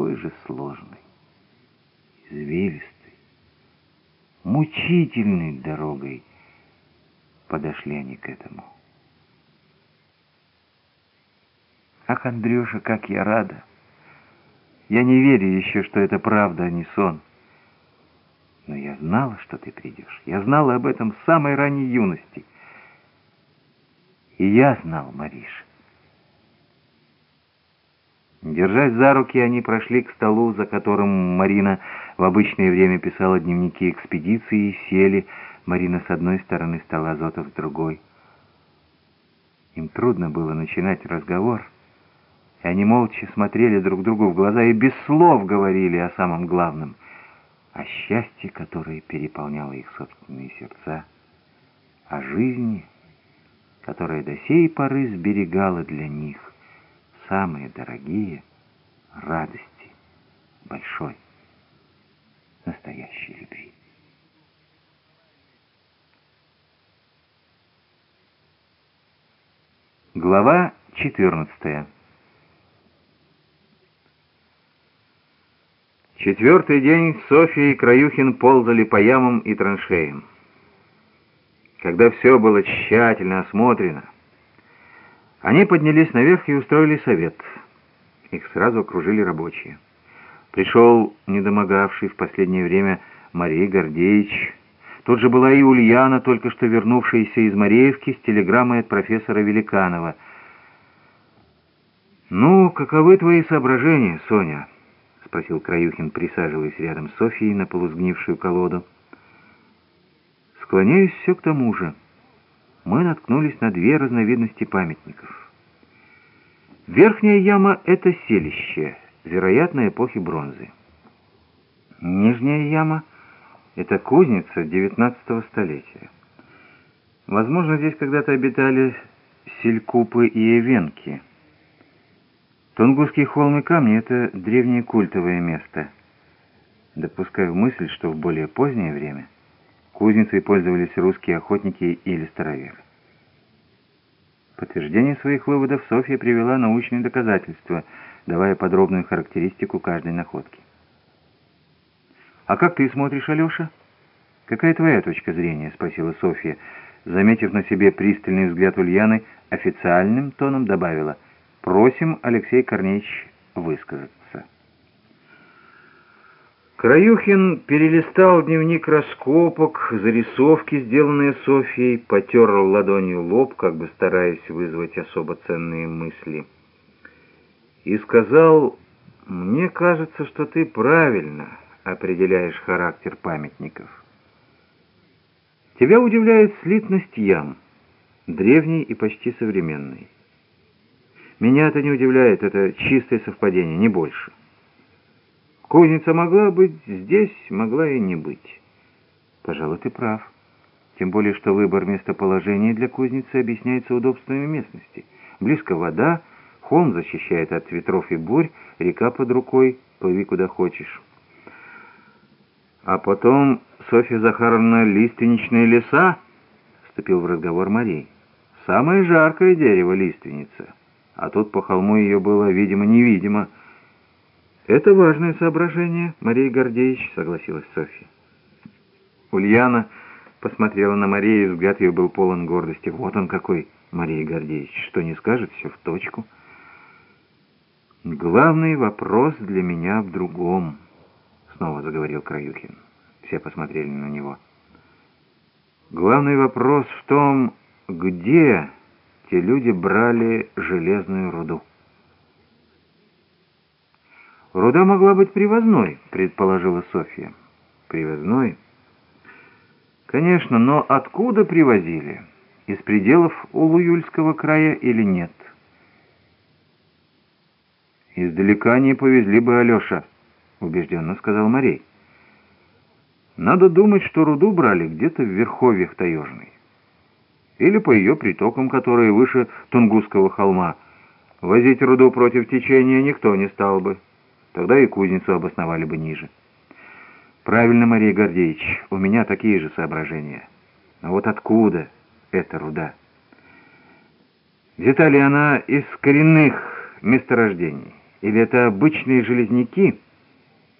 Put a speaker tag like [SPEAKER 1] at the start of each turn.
[SPEAKER 1] такой же сложной, извилистой, мучительной дорогой подошли они к этому. Ах, Андрюша, как я рада! Я не верю еще, что это правда, а не сон. Но я знала, что ты придешь. Я знала об этом с самой ранней юности. И я знал, Мариш. Держась за руки, они прошли к столу, за которым Марина в обычное время писала дневники экспедиции, и сели. Марина с одной стороны стола, Зотов с другой. Им трудно было начинать разговор, и они молча смотрели друг другу в глаза и без слов говорили о самом главном, о счастье, которое переполняло их собственные сердца, о жизни, которая до сей поры сберегала для них самые дорогие радости большой, настоящей любви. Глава 14 Четвертый день Софья и Краюхин ползали по ямам и траншеям. Когда все было тщательно осмотрено, они поднялись наверх и устроили совет. Их сразу окружили рабочие. Пришел недомогавший в последнее время Мария Гордеевич. Тут же была и Ульяна, только что вернувшаяся из Мареевки с телеграммой от профессора Великанова. «Ну, каковы твои соображения, Соня?» — спросил Краюхин, присаживаясь рядом с Софьей на полузгнившую колоду. «Склоняюсь все к тому же» мы наткнулись на две разновидности памятников. Верхняя яма — это селище, вероятно, эпохи бронзы. Нижняя яма — это кузница XIX столетия. Возможно, здесь когда-то обитали селькупы и эвенки. Тунгусские холмы камни — это древнее культовое место. Допускаю мысль, что в более позднее время — Кузницей пользовались русские охотники или староверы. Подтверждение своих выводов Софья привела научные доказательства, давая подробную характеристику каждой находки. «А как ты смотришь, Алеша?» «Какая твоя точка зрения?» — спросила Софья. Заметив на себе пристальный взгляд Ульяны, официальным тоном добавила «Просим, Алексей Корнеевич, высказаться». Краюхин перелистал дневник раскопок, зарисовки, сделанные Софьей, потер ладонью лоб, как бы стараясь вызвать особо ценные мысли, и сказал, «Мне кажется, что ты правильно определяешь характер памятников. Тебя удивляет слитность ям, древней и почти современной. Меня это не удивляет, это чистое совпадение, не больше». Кузница могла быть здесь, могла и не быть. Пожалуй, ты прав. Тем более, что выбор местоположения для кузницы объясняется удобствами местности. Близко вода, холм защищает от ветров и бурь, река под рукой, плыви куда хочешь. А потом, Софья Захаровна, лиственничные леса, вступил в разговор Марий. Самое жаркое дерево лиственница. А тут по холму ее было видимо-невидимо, «Это важное соображение, Мария Гордеевич», — согласилась Софья. Ульяна посмотрела на Марию, взгляд ее был полон гордости. «Вот он какой, Мария Гордеевич, что не скажет, все в точку». «Главный вопрос для меня в другом», — снова заговорил Краюхин. Все посмотрели на него. «Главный вопрос в том, где те люди брали железную руду». «Руда могла быть привозной», — предположила Софья. «Привозной?» «Конечно, но откуда привозили? Из пределов Улуюльского края или нет?» «Издалека не повезли бы Алеша», — убежденно сказал Марей. «Надо думать, что руду брали где-то в верховьях Таежной. Или по ее притокам, которые выше Тунгусского холма. Возить руду против течения никто не стал бы». Тогда и кузницу обосновали бы ниже. Правильно, Мария Гордеевич, у меня такие же соображения. Но вот откуда эта руда? Взята ли она из коренных месторождений? или это обычные железняки —